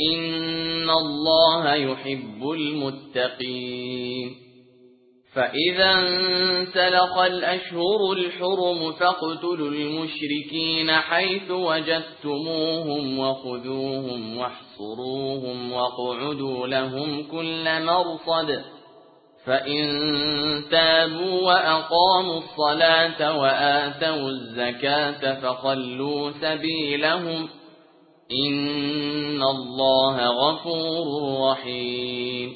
إن الله يحب المتقين فإذا انسلخ الأشهر الحرم فاقتلوا المشركين حيث وجدتموهم وخذوهم واحصروهم واقعدوا لهم كل مرصد فإن تابوا وأقاموا الصلاة وآتوا الزكاة فخلوا سبيلهم إن الله غفور رحيم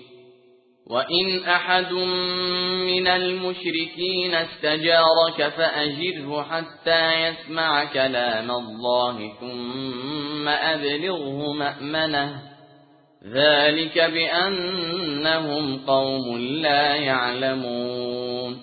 وإن أحد من المشركين استجارك فأجره حتى يسمع كلام الله ثم أبلغه مأمنه ذلك بأنهم قوم لا يعلمون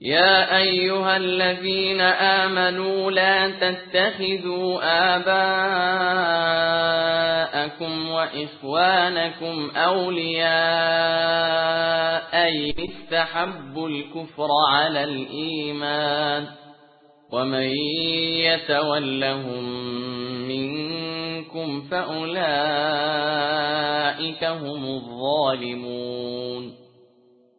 يا أيها الذين آمنوا لا تتخذوا آباءكم وإخوانكم أولياء أي استحبوا الكفر على الإيمان ومن يتولهم منكم فأولئك هم الظالمون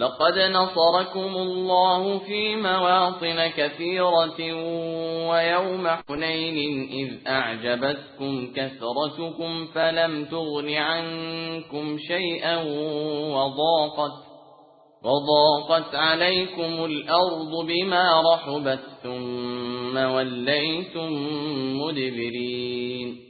لقد نصركم الله في مواطن كثيرة ويوم حنين إذ أعجبتكم كثرتكم فلم تغن عنكم شيئا وضاقت وضاقت عليكم الأرض بما رحبت ثم وليتم مدبرين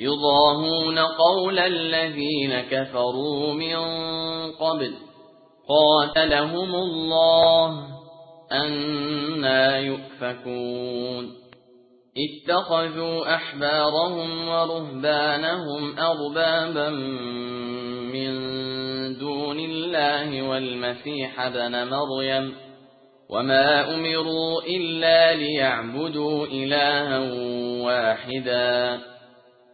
يضاهون قول الذين كفروا من قبل. قاتلهم الله أنا يؤفكون. اتخذوا أحبارهم ورهبانهم أربابا من دون الله والمسيح بن مريم. وما أمروا إلا ليعبدوا إلها واحدا.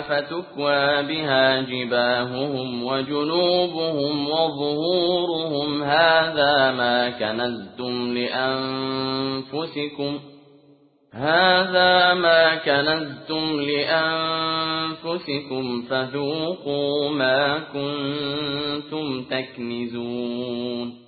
فتكوى بها جباههم وجنوبهم وظهورهم. هذا ما كنزتم لأنفسكم هذا ما كنزتم لأنفسكم. فذوقوا ما كنتم تكنزون.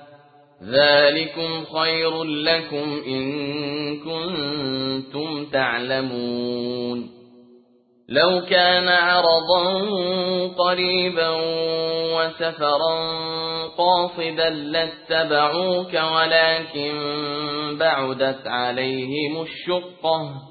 ذلكم خير لكم إن كنتم تعلمون. لو كان عرضا قريبا وسفرا قاصدا لاتبعوك ولكن بعدت عليهم الشقة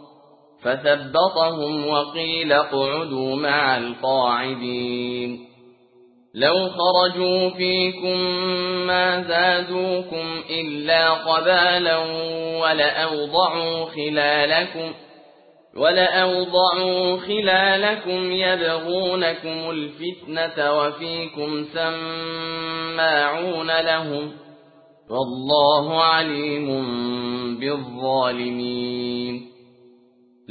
فثبطهم وقيل اقعدوا مع القاعدين. لو خرجوا فيكم ما زادوكم إلا قبالا ولأوضعوا خلالكم ولأوضعوا خلالكم يبغونكم الفتنة وفيكم سماعون لهم والله عليم بالظالمين.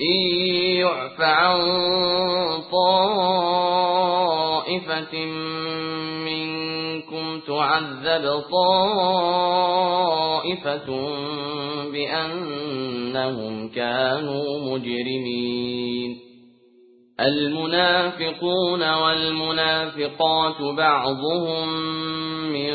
إن يعف عن طائفة منكم تعذب طائفة بأنهم كانوا مجرمين. المنافقون والمنافقات بعضهم من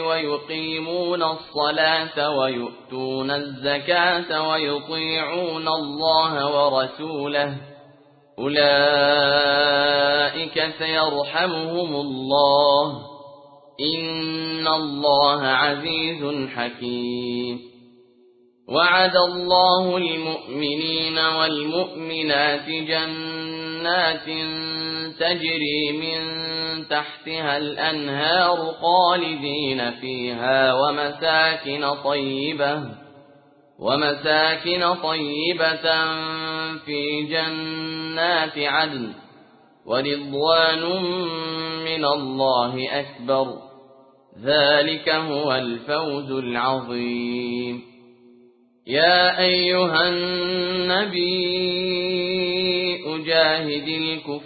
ويقيمون الصلاة ويؤتون الزكاة ويطيعون الله ورسوله. أولئك سيرحمهم الله. إن الله عزيز حكيم. وعد الله المؤمنين والمؤمنات جنات تجري من تحتها الأنهار خالدين فيها ومساكن طيبة ومساكن طيبة في جنات عدن ورضوان من الله أكبر. ذلك هو الفوز العظيم. يا أيها النبي أجاهد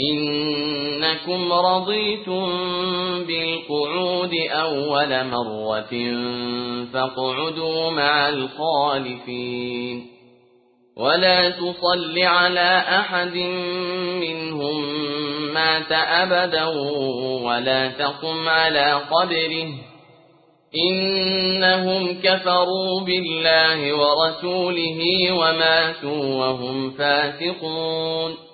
إنكم رضيتم بالقعود أول مرة فاقعدوا مع الخالفين. ولا تصل على أحد منهم مات أبدا ولا تقم على قبره. إنهم كفروا بالله ورسوله وماتوا وهم فاسقون.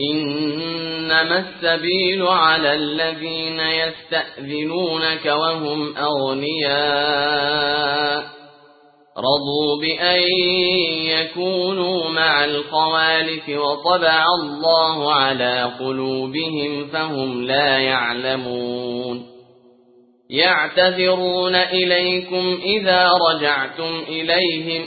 إنما السبيل على الذين يستأذنونك وهم أغنياء. رضوا بأن يكونوا مع الخوالف وطبع الله على قلوبهم فهم لا يعلمون. يعتذرون إليكم إذا رجعتم إليهم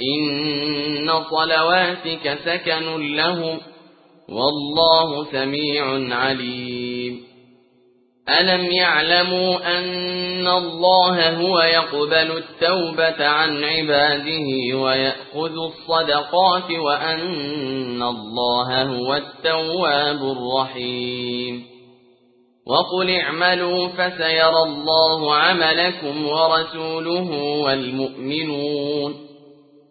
إن صلواتك سكن لهم والله سميع عليم ألم يعلموا أن الله هو يقبل التوبة عن عباده ويأخذ الصدقات وأن الله هو التواب الرحيم وقل اعملوا فسيرى الله عملكم ورسوله والمؤمنون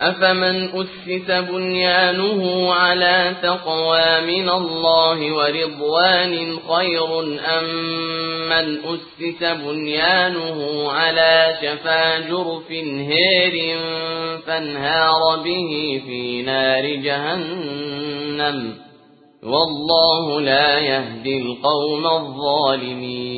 أفمن أسس بنيانه على تقوى من الله ورضوان خير أم من أسس بنيانه على شفا جرف هير فانهار به في نار جهنم والله لا يهدي القوم الظالمين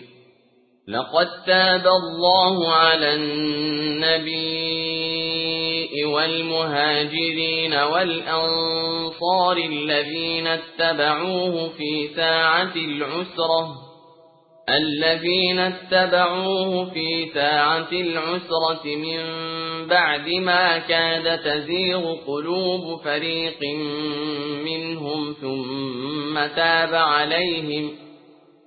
لقد تاب الله على النبي والمهاجرين والأنصار الذين اتبعوه في ساعة العسرة الذين اتبعوه في ساعة العسرة من بعد ما كاد تزيغ قلوب فريق منهم ثم تاب عليهم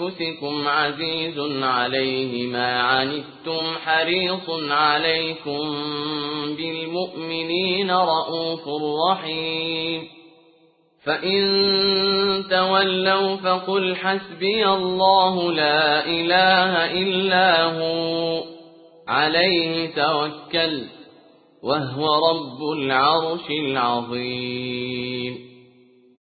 أنفسكم عزيز عليه ما عنتم حريص عليكم بالمؤمنين رؤوف رحيم. فإن تولوا فقل حسبي الله لا إله إلا هو عليه توكل وهو رب العرش العظيم.